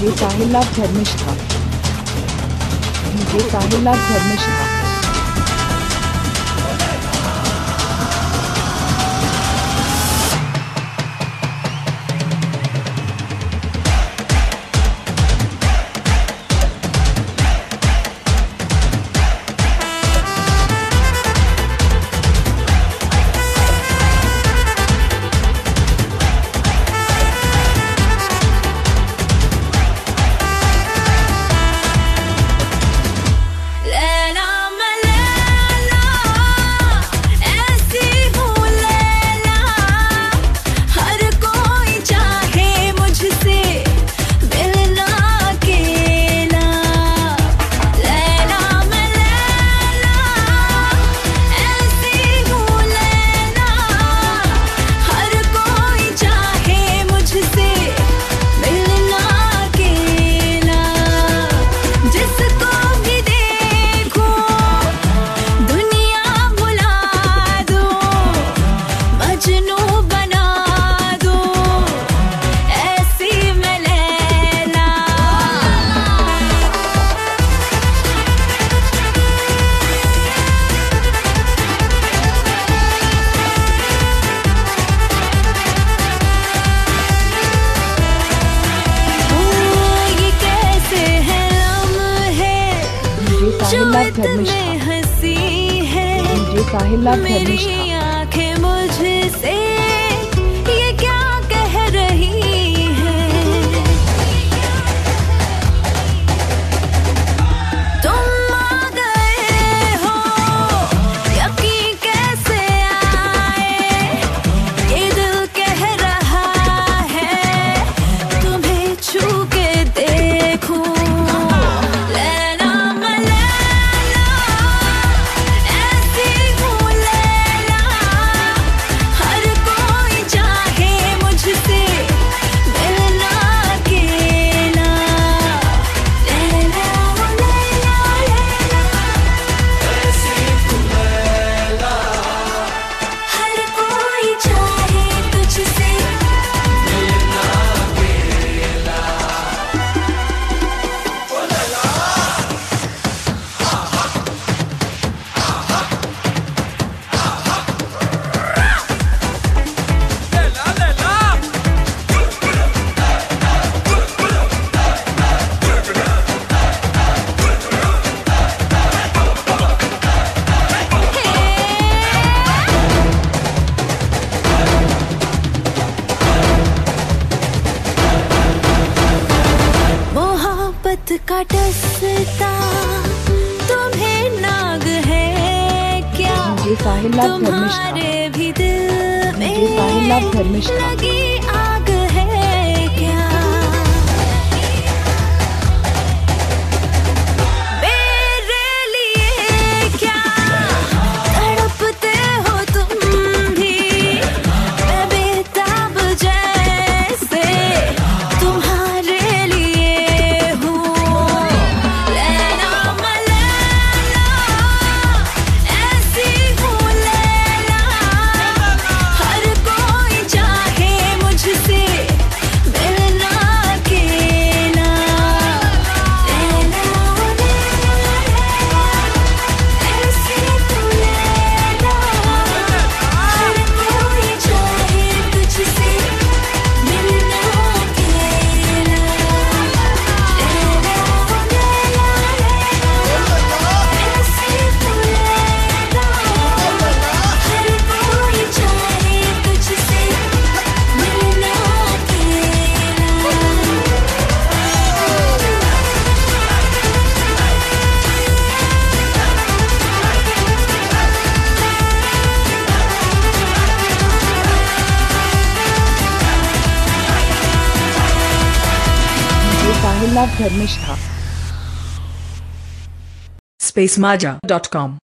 DJ Sahil Lal Dharmishtha. DJ Sahil Lal Dharmishtha. हँसी है मेरी आँखें मुझसे तटस्ता तुम्हें नाग है क्या? तुम्हारे भी दिल में लगी आ आई लव स्पेस माजा डॉट कॉम